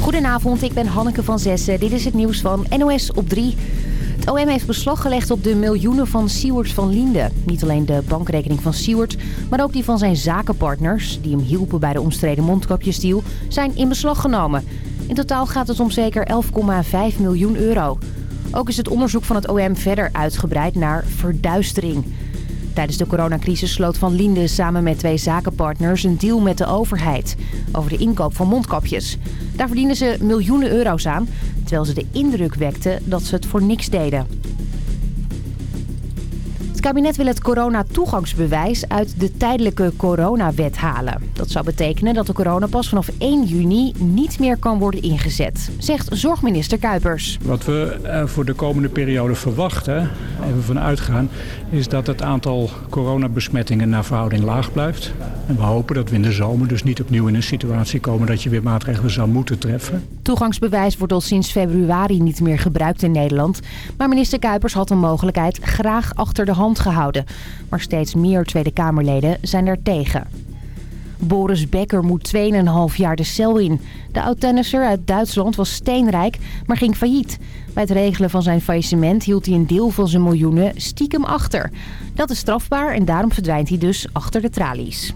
Goedenavond, ik ben Hanneke van Zessen. Dit is het nieuws van NOS op 3. Het OM heeft beslag gelegd op de miljoenen van Siewert van Liende. Niet alleen de bankrekening van Siewert, maar ook die van zijn zakenpartners... die hem hielpen bij de omstreden mondkapjesdeal, zijn in beslag genomen. In totaal gaat het om zeker 11,5 miljoen euro. Ook is het onderzoek van het OM verder uitgebreid naar verduistering... Tijdens de coronacrisis sloot Van Linde samen met twee zakenpartners een deal met de overheid over de inkoop van mondkapjes. Daar verdienen ze miljoenen euro's aan, terwijl ze de indruk wekten dat ze het voor niks deden. Het kabinet wil het corona-toegangsbewijs uit de tijdelijke coronawet halen. Dat zou betekenen dat de coronapas vanaf 1 juni niet meer kan worden ingezet, zegt zorgminister Kuipers. Wat we eh, voor de komende periode verwachten, even van uitgaan, is dat het aantal coronabesmettingen naar verhouding laag blijft. En we hopen dat we in de zomer dus niet opnieuw in een situatie komen dat je weer maatregelen zou moeten treffen. Toegangsbewijs wordt al sinds februari niet meer gebruikt in Nederland. Maar minister Kuipers had de mogelijkheid graag achter de hand gehouden. Maar steeds meer Tweede Kamerleden zijn er tegen. Boris Becker moet 2,5 jaar de cel in. De oud-tennisser uit Duitsland was steenrijk, maar ging failliet. Bij het regelen van zijn faillissement hield hij een deel van zijn miljoenen stiekem achter. Dat is strafbaar en daarom verdwijnt hij dus achter de tralies.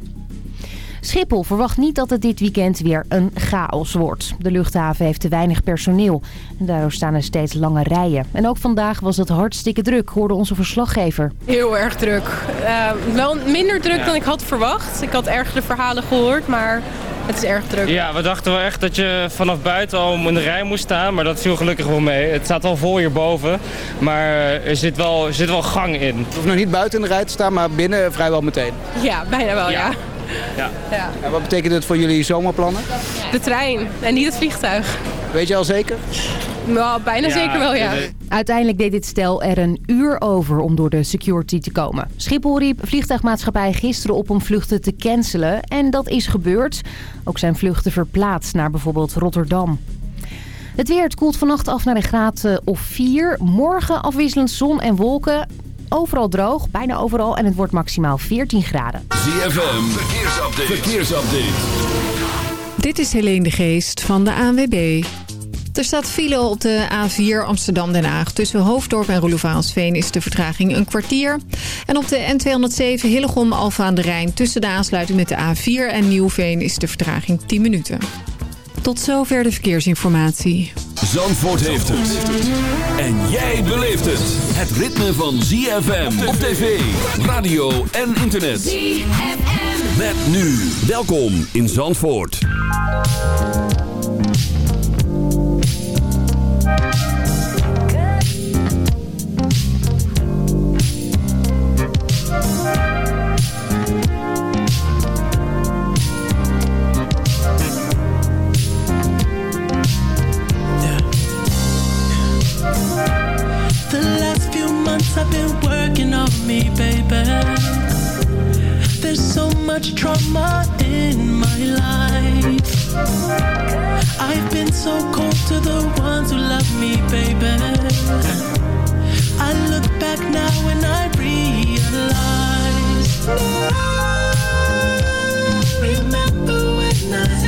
Schiphol verwacht niet dat het dit weekend weer een chaos wordt. De luchthaven heeft te weinig personeel. En daardoor staan er steeds lange rijen. En ook vandaag was het hartstikke druk, hoorde onze verslaggever. Heel erg druk. Uh, wel minder druk dan ik had verwacht. Ik had ergere verhalen gehoord, maar het is erg druk. Ja, we dachten wel echt dat je vanaf buiten al in de rij moest staan. Maar dat viel gelukkig wel mee. Het staat wel vol hierboven. Maar er zit wel, er zit wel gang in. Je hoeft nog niet buiten in de rij te staan, maar binnen vrijwel meteen. Ja, bijna wel, ja. Ja. Ja. En wat betekent het voor jullie zomerplannen? De trein en niet het vliegtuig. Weet je al zeker? Nou, bijna zeker wel, ja. Uiteindelijk deed dit stel er een uur over om door de security te komen. Schiphol riep vliegtuigmaatschappij gisteren op om vluchten te cancelen. En dat is gebeurd. Ook zijn vluchten verplaatst naar bijvoorbeeld Rotterdam. Het weer, het koelt vannacht af naar een graad eh, of 4. Morgen afwisselend zon en wolken. Overal droog, bijna overal. En het wordt maximaal 14 graden. ZFM, verkeersupdate. verkeersupdate. Dit is Helene de Geest van de ANWB. Er staat file op de A4 Amsterdam-Den Haag. Tussen Hoofddorp en Roelofaansveen is de vertraging een kwartier. En op de N207 Hillegom-Alfa aan de Rijn... tussen de aansluiting met de A4 en Nieuwveen is de vertraging 10 minuten. Tot zover de verkeersinformatie. Zandvoort heeft het. En jij beleeft het. Het ritme van ZFM op tv, radio en internet. ZFM. Met nu. Welkom in Zandvoort. There's so much trauma in my life. I've been so cold to the ones who love me, baby. I look back now and I realize. Remember when I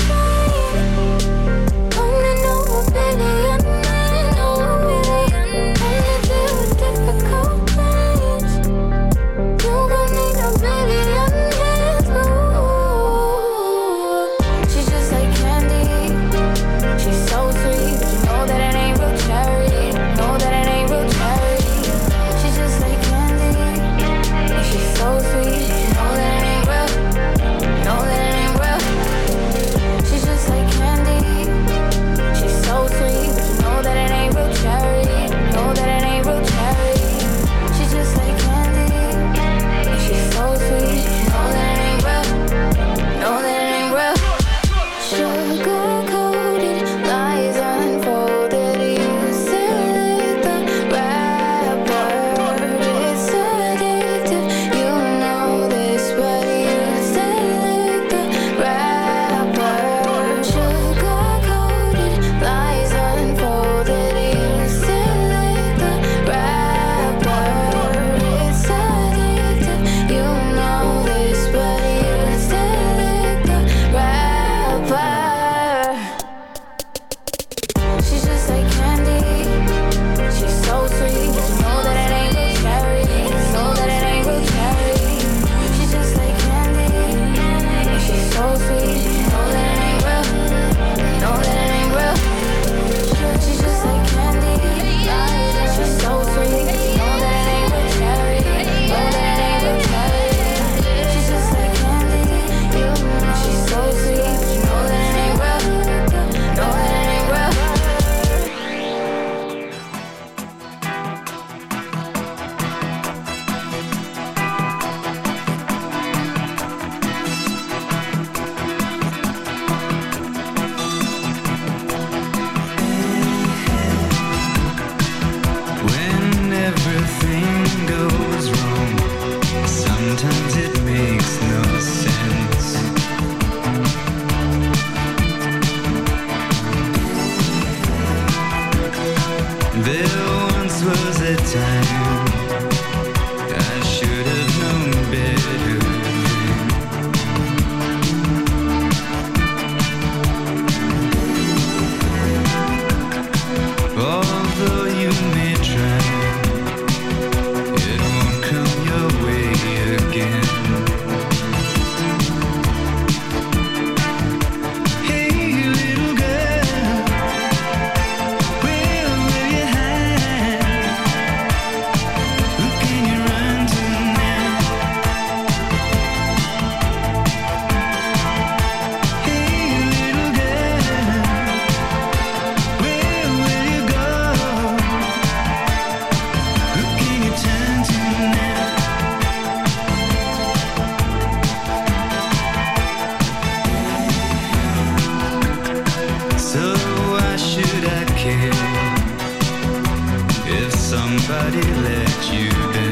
somebody let you down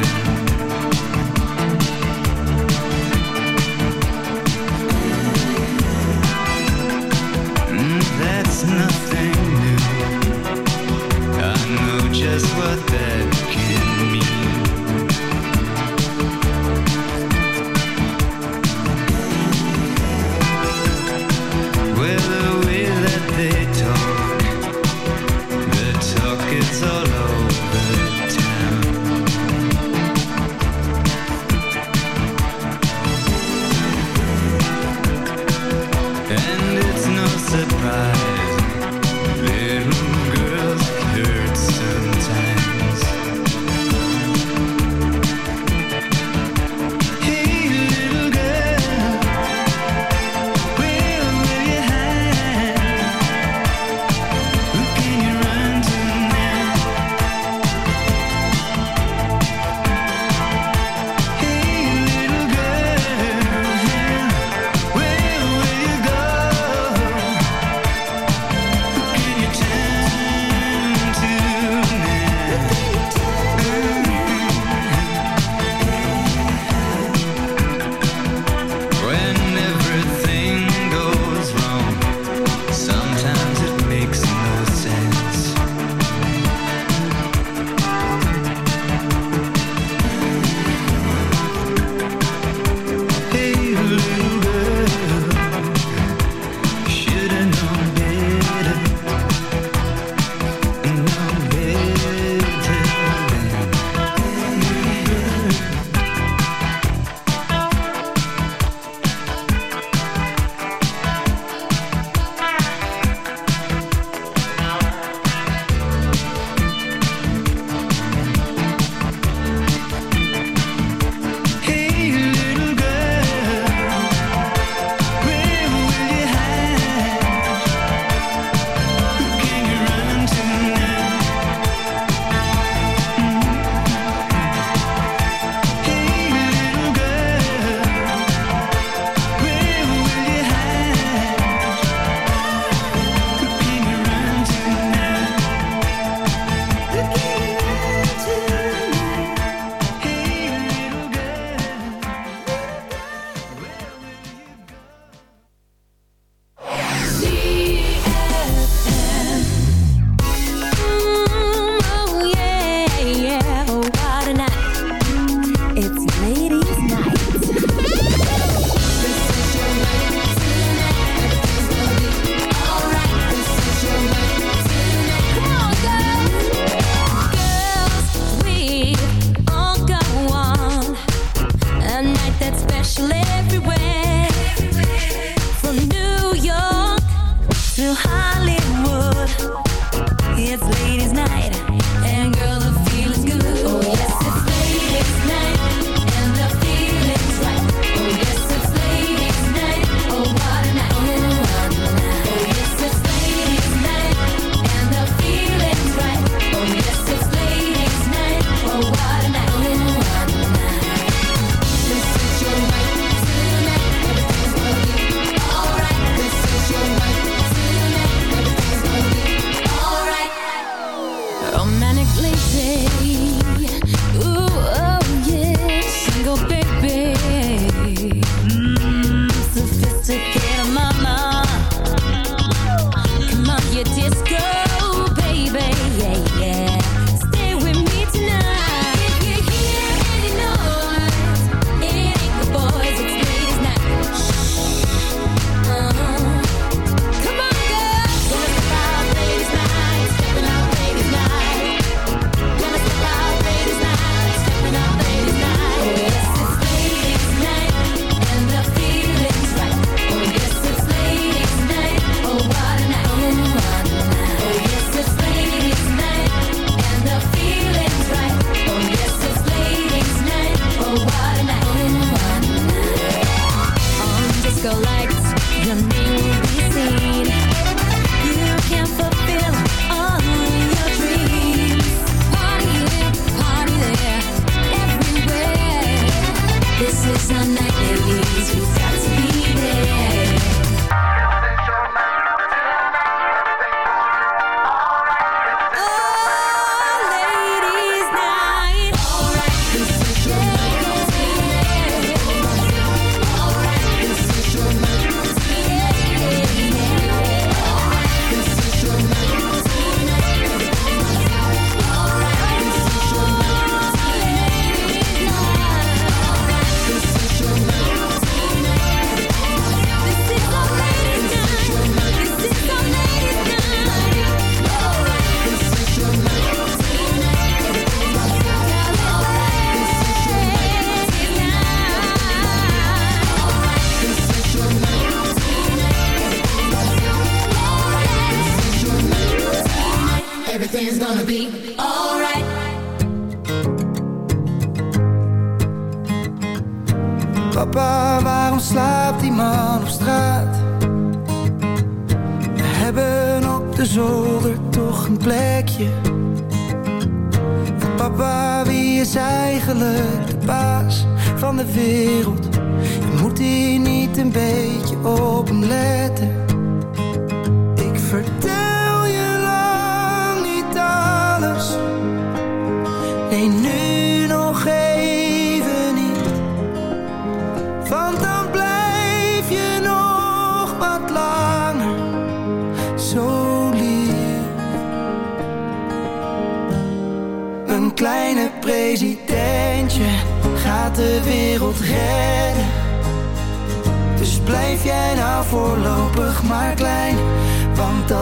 wereld?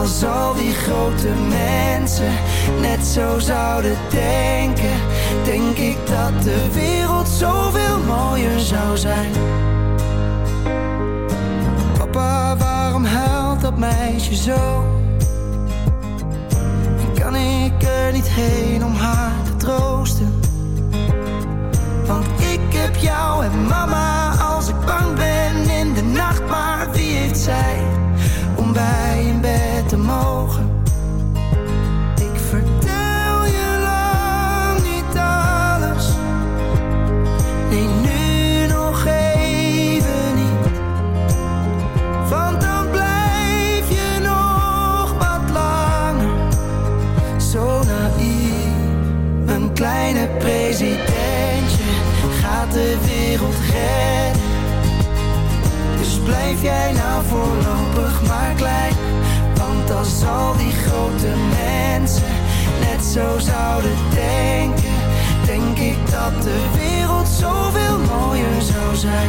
Als al die grote mensen net zo zouden denken, denk ik dat de wereld zoveel mooier zou zijn. Papa, waarom huilt dat meisje zo? Kan ik er niet heen om haar te troosten? Want ik heb jou en mama als ik bang ben in de nacht. Maar wie heeft zij Ik vertel je lang niet alles. Nee, nu nog even niet. Want dan blijf je nog wat langer zo naïef. Een kleine presidentje gaat de wereld redden. Dus blijf jij nou voorlopig maar klein. Als al die grote mensen net zo zouden denken, denk ik dat de wereld zoveel mooier zou zijn.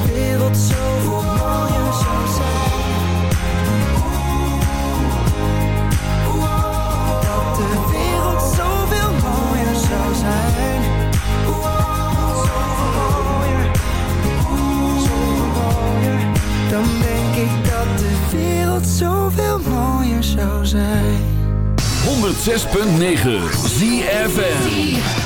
Wereld zoveel mooier zou zijn. 106.9 ZFM.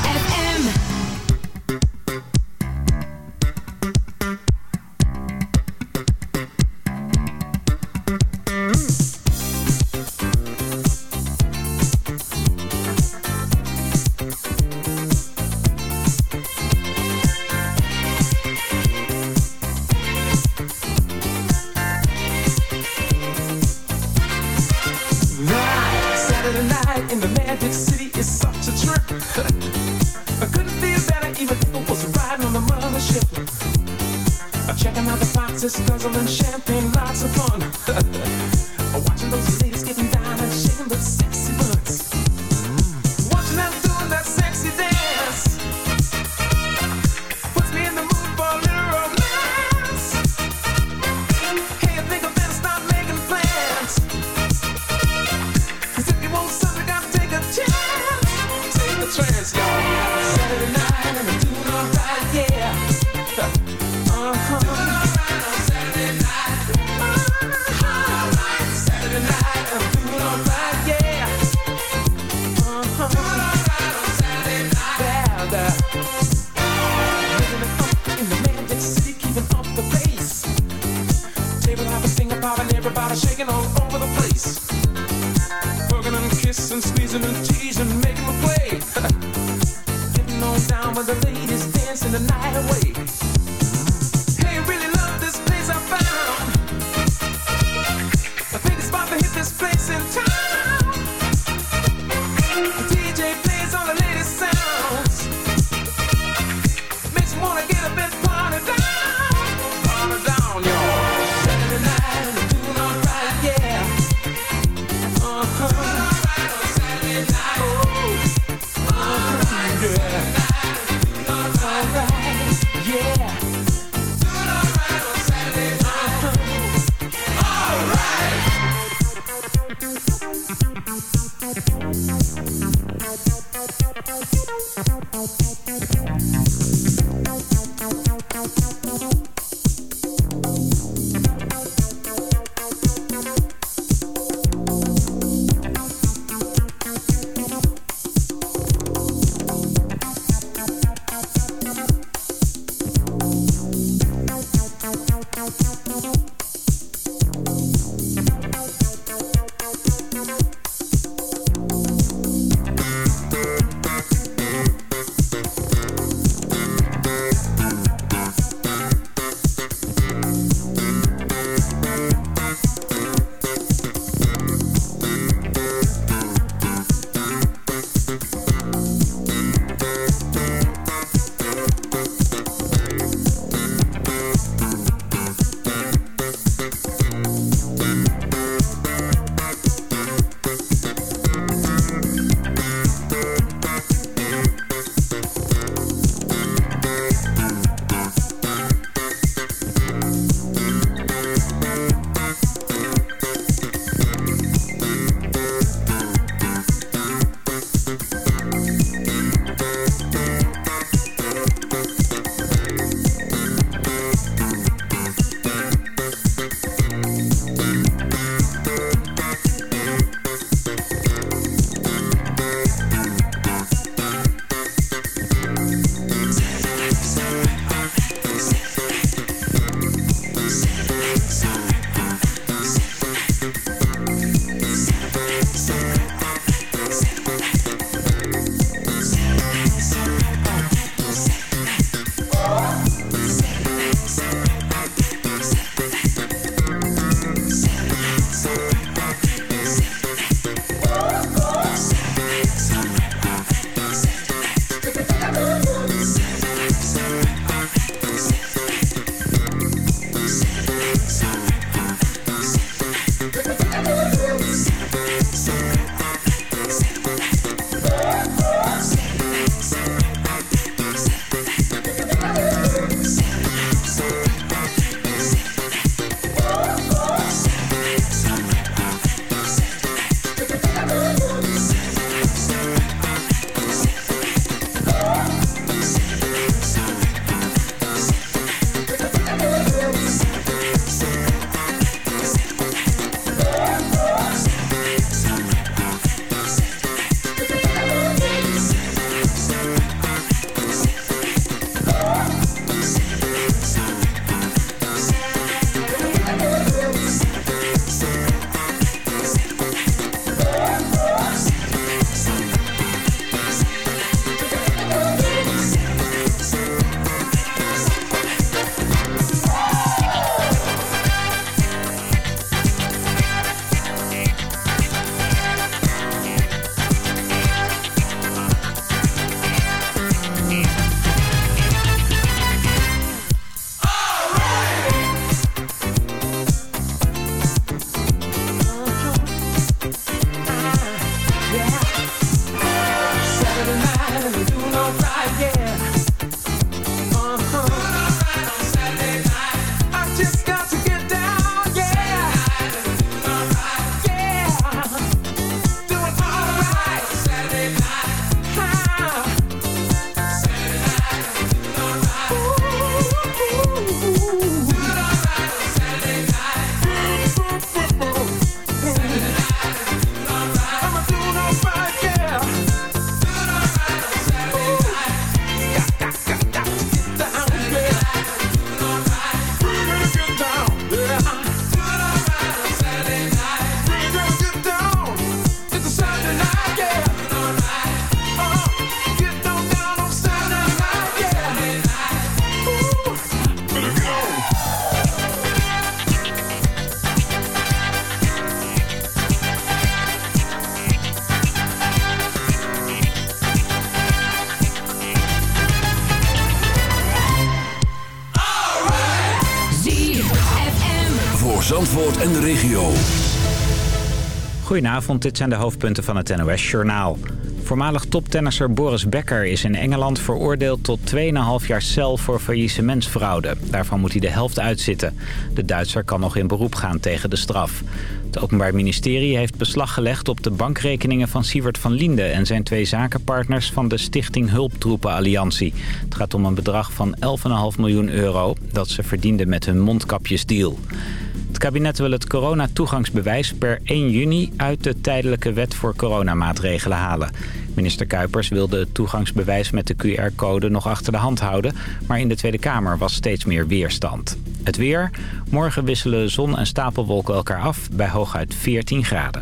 Goedenavond, dit zijn de hoofdpunten van het NOS-journaal. Voormalig toptennisser Boris Becker is in Engeland veroordeeld tot 2,5 jaar cel voor faillissementsfraude. Daarvan moet hij de helft uitzitten. De Duitser kan nog in beroep gaan tegen de straf. Het Openbaar Ministerie heeft beslag gelegd op de bankrekeningen van Sievert van Linde... en zijn twee zakenpartners van de Stichting Hulptroepen Alliantie. Het gaat om een bedrag van 11,5 miljoen euro dat ze verdienden met hun mondkapjesdeal. Het kabinet wil het coronatoegangsbewijs per 1 juni uit de tijdelijke wet voor coronamaatregelen halen. Minister Kuipers wilde het toegangsbewijs met de QR-code nog achter de hand houden, maar in de Tweede Kamer was steeds meer weerstand. Het weer. Morgen wisselen zon en stapelwolken elkaar af bij hooguit 14 graden.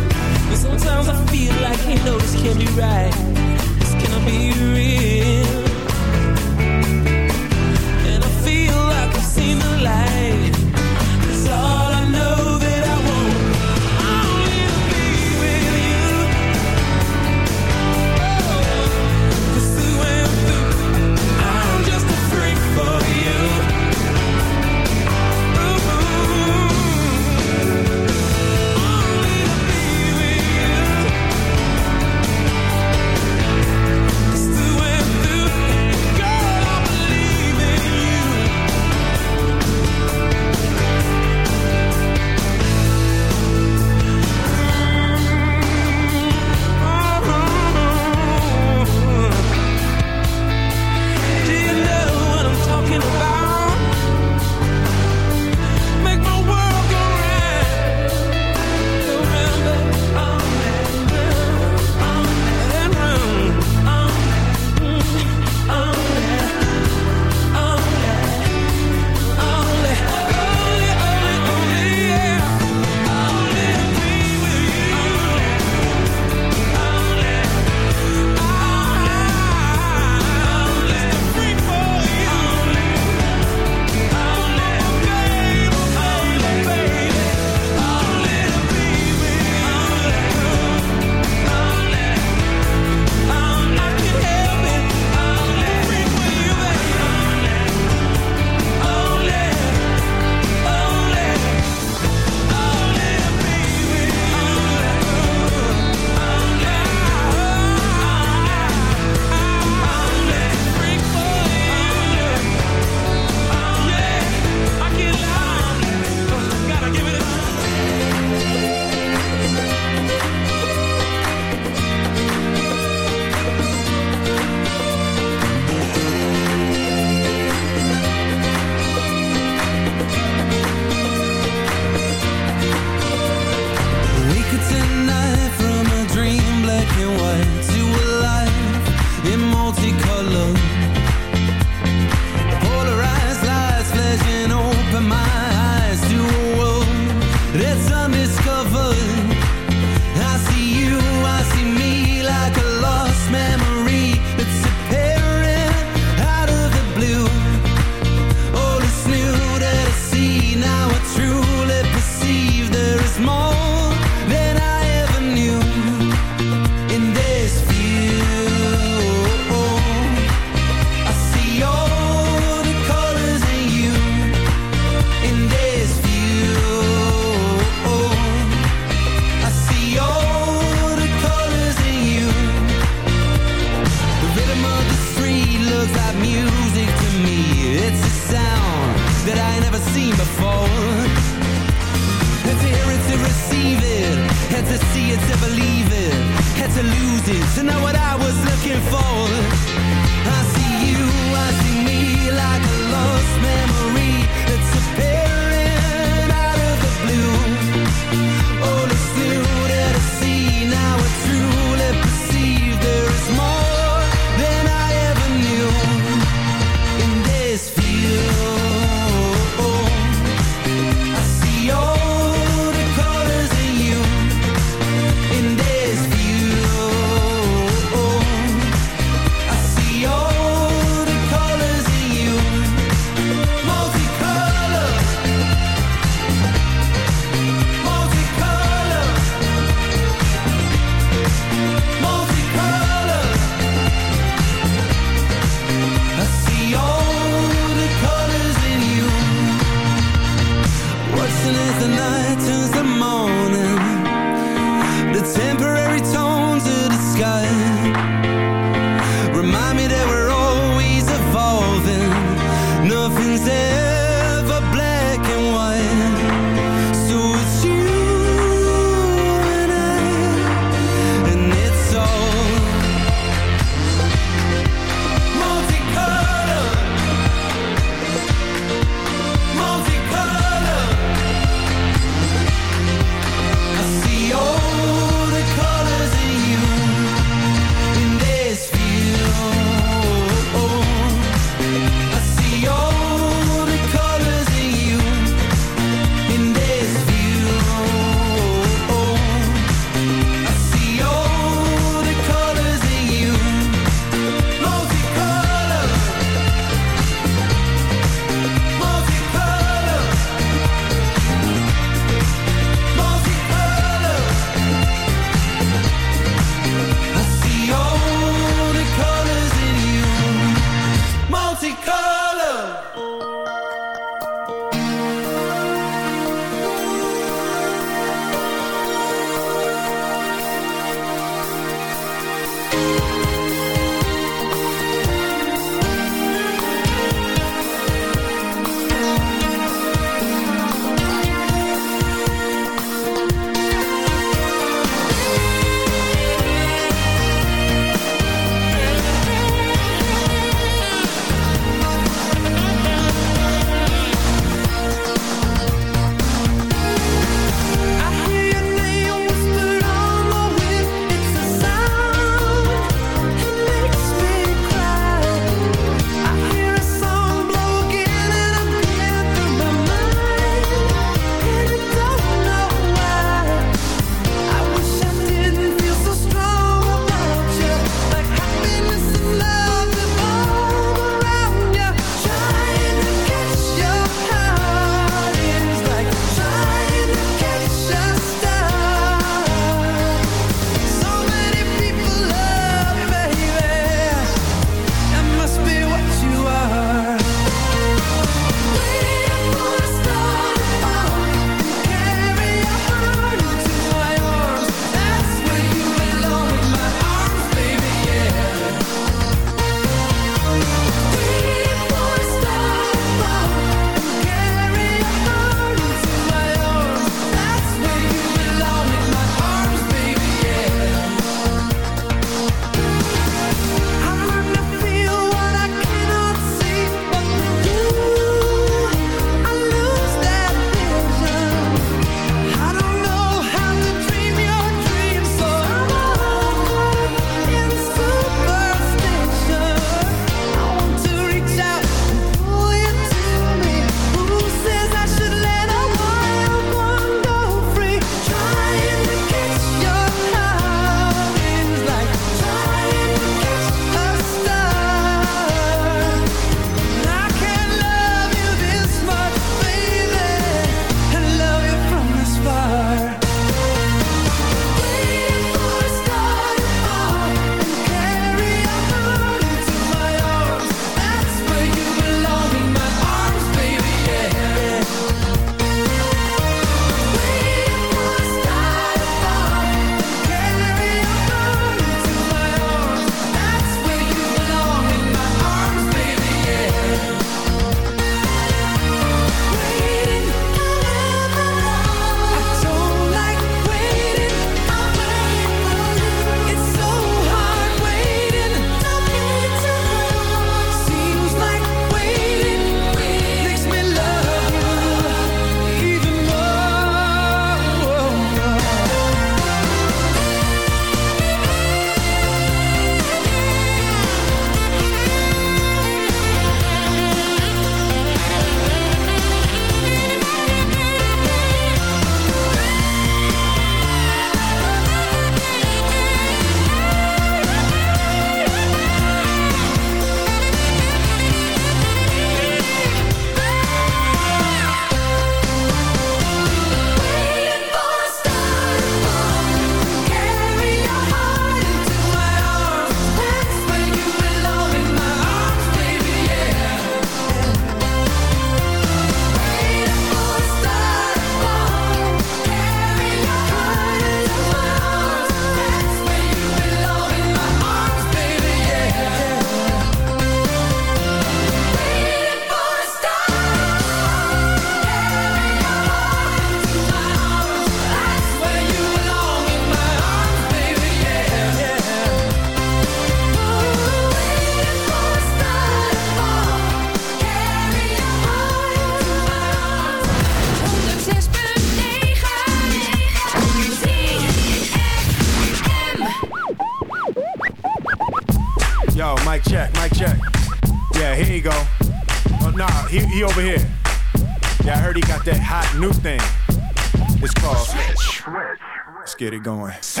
get it going.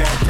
That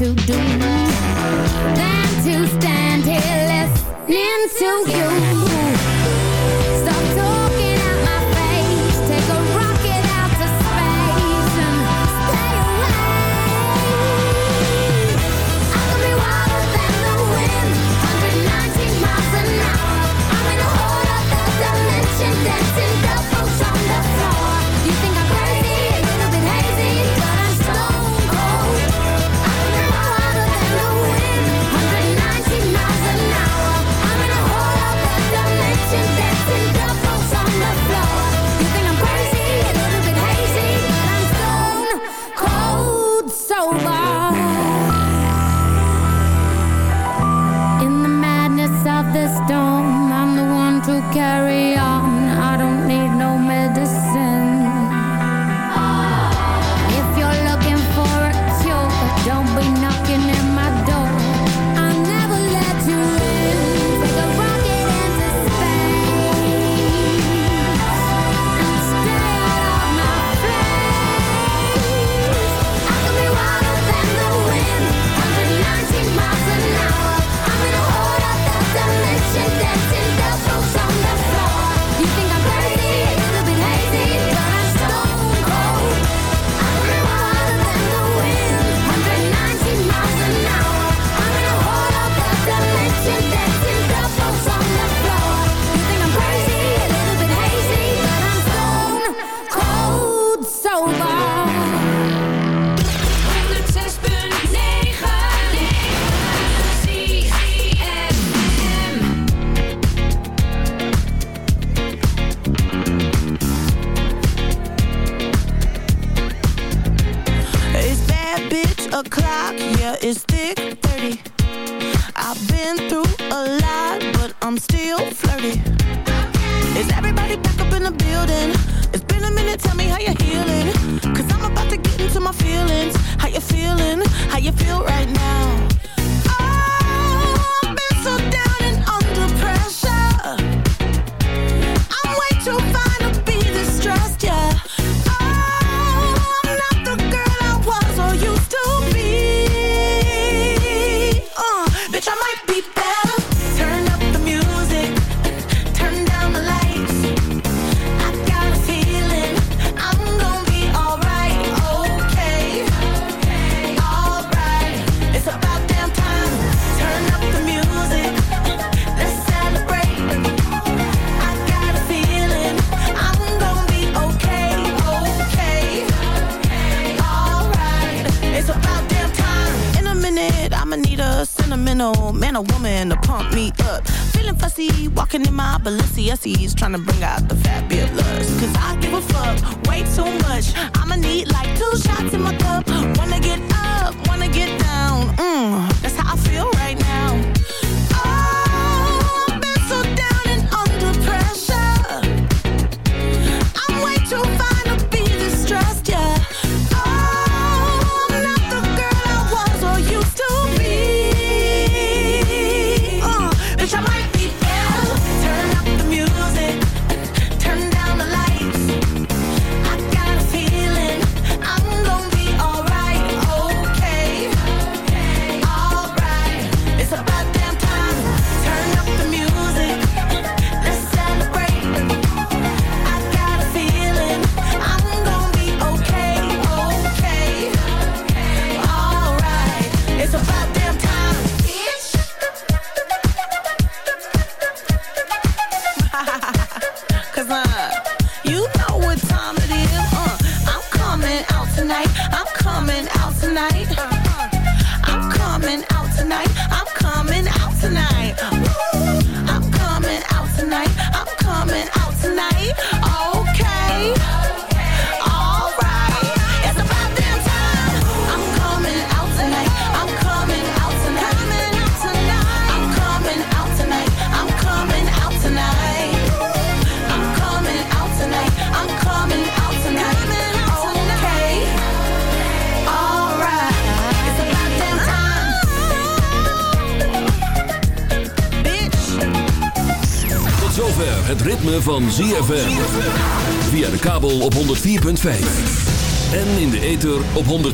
to do than to stand here listening to you. up, wanna get